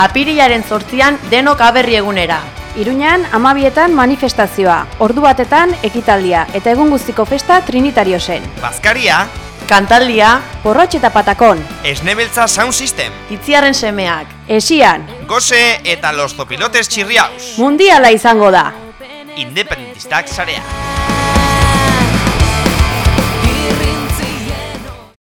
apirilaren zortzian denok aberri egunera. Iruñan, amabietan manifestazioa, ordu batetan ekitaldia, eta egun guztiko festa Trinitariosen. Bazkaria, Kantaldia, Porrotxe eta Patakon, Esnebeltza Sound System, Itziaren Semeak, Esian, Gose eta Los Zopilotes Chirriaus. Mundiala izango da. Independentistak zarea.